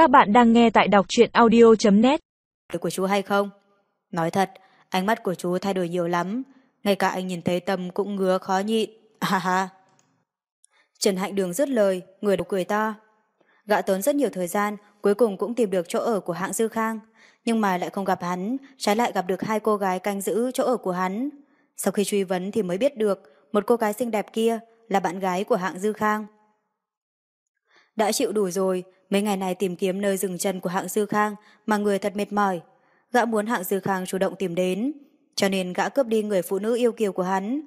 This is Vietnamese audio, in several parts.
Các bạn đang nghe tại đọc truyện audio.net của chú hay không? Nói thật, ánh mắt của chú thay đổi nhiều lắm. Ngay cả anh nhìn thấy tâm cũng ngứa khó nhịn. Ha ha. Trần Hạnh Đường dứt lời, người đầu cười to. Gã tốn rất nhiều thời gian, cuối cùng cũng tìm được chỗ ở của hạng Dư Khang. Nhưng mà lại không gặp hắn, trái lại gặp được hai cô gái canh giữ chỗ ở của hắn. Sau khi truy vấn thì mới biết được một cô gái xinh đẹp kia là bạn gái của hạng Dư Khang. Đã chịu đủ rồi, mấy ngày này tìm kiếm nơi dừng chân của hạng Dư Khang mà người thật mệt mỏi. Gã muốn hạng Dư Khang chủ động tìm đến, cho nên gã cướp đi người phụ nữ yêu kiều của hắn.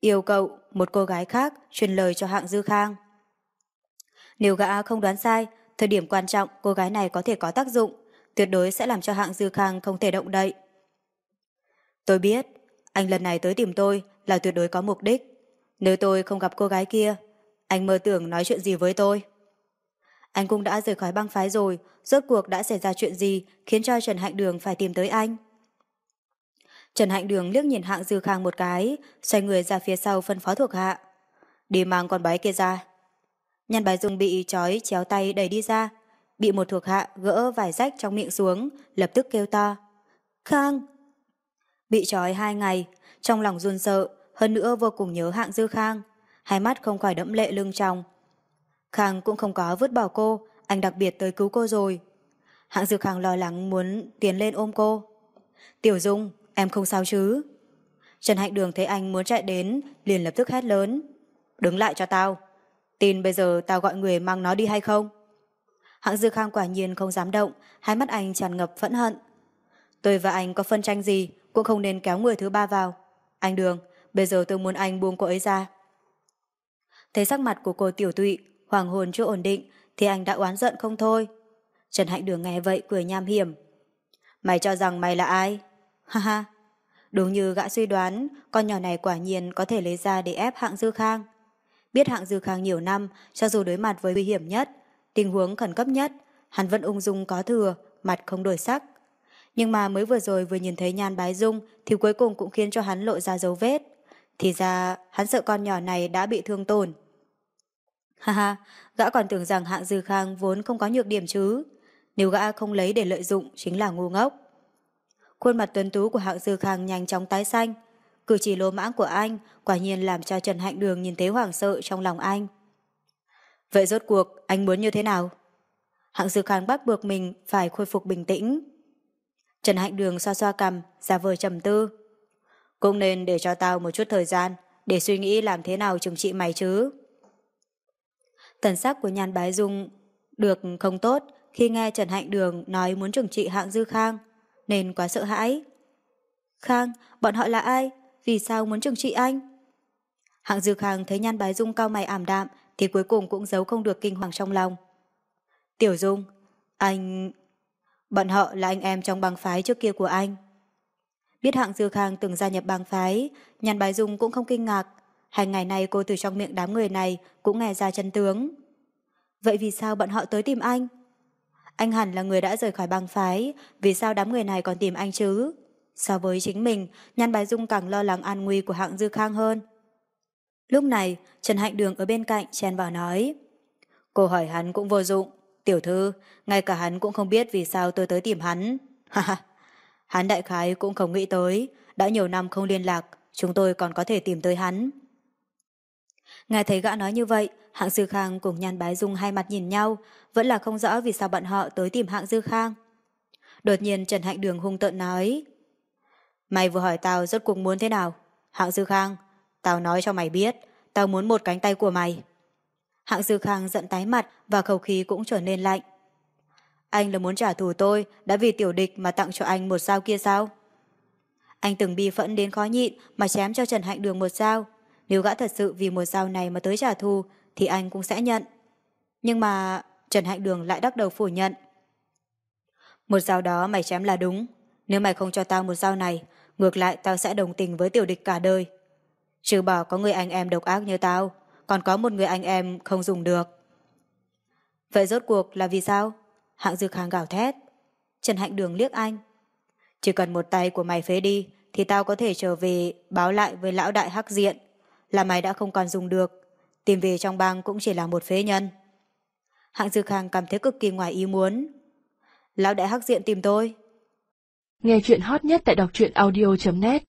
Yêu cậu, một cô gái khác, truyền lời cho hạng Dư Khang. Nếu gã không đoán sai, thời điểm quan trọng cô gái này có thể có tác dụng, tuyệt đối sẽ làm cho hạng Dư Khang không thể động đậy. Tôi biết, anh lần này tới tìm tôi là tuyệt đối có mục đích. Nếu tôi không gặp cô gái kia, anh mơ tưởng nói chuyện gì với tôi? Anh cũng đã rời khỏi băng phái rồi, rốt cuộc đã xảy ra chuyện gì khiến cho Trần Hạnh Đường phải tìm tới anh? Trần Hạnh Đường liếc nhìn hạng dư khang một cái, xoay người ra phía sau phân phó thuộc hạ. Đi mang con bái kia ra. Nhân bái dùng bị trói chéo tay đẩy đi ra, bị một thuộc hạ gỡ vài rách trong miệng xuống, lập tức kêu to. Khang! Bị trói hai ngày, trong lòng run sợ, hơn nữa vô cùng nhớ hạng dư khang. Hai mắt không khỏi đẫm lệ lưng trong. Khang cũng không có vứt bỏ cô, anh đặc biệt tới cứu cô rồi. Hạng dư khang lo lắng muốn tiến lên ôm cô. Tiểu Dung, em không sao chứ? Trần Hạnh Đường thấy anh muốn chạy đến, liền lập tức hét lớn. Đứng lại cho tao. Tin bây giờ tao gọi người mang nó đi hay không? Hạng Dư Khang quả nhiên không dám động, hai mắt anh tràn ngập phẫn hận. Tôi và anh có phân tranh gì, cũng không nên kéo người thứ ba vào. Anh Đường, bây giờ tôi muốn anh buông cô ấy ra. Thấy sắc mặt của cô tiểu tụy, hoàng hồn chưa ổn định, thì anh đã oán giận không thôi. Trần Hạnh Đường nghe vậy cười nham hiểm. Mày cho rằng mày là ai? Ha ha. Đúng như gã suy đoán, con nhỏ này quả nhiên có thể lấy ra để ép hạng Dư Khang. Biết hạng Dư Khang nhiều năm, cho dù đối mặt với nguy hiểm nhất, tình huống khẩn cấp nhất, hắn vẫn ung dung có thừa, mặt không đổi sắc. Nhưng mà mới vừa rồi vừa nhìn thấy nhan bái dung thì cuối cùng cũng khiến cho hắn lộ ra dấu vết. Thì ra hắn sợ con nhỏ này đã bị thương tổn. Ha ha, gã còn tưởng rằng hạng dư khang vốn không có nhược điểm chứ. Nếu gã không lấy để lợi dụng chính là ngu ngốc. Khuôn mặt tuấn tú của hạng dư khang nhanh chóng tái xanh. Cử chỉ lô mãng của anh quả nhiên làm cho Trần Hạnh Đường nhìn thấy hoảng sợ trong lòng anh. Vậy rốt cuộc anh muốn như thế nào? Hạng dư khang bắt buộc mình phải khôi phục bình tĩnh. Trần Hạnh Đường xoa xoa cầm, ra vờ trầm tư. Cũng nên để cho tao một chút thời gian để suy nghĩ làm thế nào trừng trị mày chứ. Tần sắc của nhan bái dung được không tốt khi nghe Trần Hạnh Đường nói muốn trừng trị hạng dư khang, nên quá sợ hãi. Khang, bọn họ là ai? Vì sao muốn trừng trị anh? Hạng dư khang thấy nhan bái dung cao mày ảm đạm thì cuối cùng cũng giấu không được kinh hoàng trong lòng. Tiểu Dung, anh... Bọn họ là anh em trong bang phái trước kia của anh. Biết hạng dư khang từng gia nhập bang phái, nhan bái dung cũng không kinh ngạc, Hai ngày nay cô từ trong miệng đám người này cũng nghe ra chân tướng. Vậy vì sao bọn họ tới tìm anh? Anh hẳn là người đã rời khỏi băng phái, vì sao đám người này còn tìm anh chứ? So với chính mình, Nhan Bái Dung càng lo lắng an nguy của hạng Dư Khang hơn. Lúc này, Trần Hạnh Đường ở bên cạnh chen vào nói. Cô hỏi hắn cũng vô dụng. Tiểu thư, ngay cả hắn cũng không biết vì sao tôi tới tìm hắn. hắn đại khái cũng không nghĩ tới, đã nhiều năm không liên lạc, chúng tôi còn có thể tìm tới hắn. Nghe thấy gã nói như vậy, hạng Dư Khang cùng Nhan Bái Dung hai mặt nhìn nhau, vẫn là không rõ vì sao bọn họ tới tìm hạng Dư Khang. Đột nhiên Trần Hạnh Đường hung tợn nói Mày vừa hỏi tao rốt cuộc muốn thế nào? Hạng Dư Khang, tao nói cho mày biết, tao muốn một cánh tay của mày. Hạng Dư Khang giận tái mặt và khẩu khí cũng trở nên lạnh. Anh là muốn trả thù tôi đã vì tiểu địch mà tặng cho anh một sao kia sao? Anh từng bi phẫn đến khó nhịn mà chém cho Trần Hạnh Đường một sao. Nếu gã thật sự vì một dao này mà tới trả thù thì anh cũng sẽ nhận. Nhưng mà Trần Hạnh Đường lại đắc đầu phủ nhận. Một dao đó mày chém là đúng. Nếu mày không cho tao một dao này, ngược lại tao sẽ đồng tình với tiểu địch cả đời. Trừ bỏ có người anh em độc ác như tao, còn có một người anh em không dùng được. Vậy rốt cuộc là vì sao? Hạng Dược Hàng gào thét. Trần Hạnh Đường liếc anh. Chỉ cần một tay của mày phế đi, thì tao có thể trở về báo lại với lão đại hắc diện là máy đã không còn dùng được, tìm về trong bang cũng chỉ là một phế nhân. Hạng Dư Khang cảm thấy cực kỳ ngoài ý muốn. Lão đại hắc diện tìm tôi. Nghe chuyện hot nhất tại đọc truyện audio.net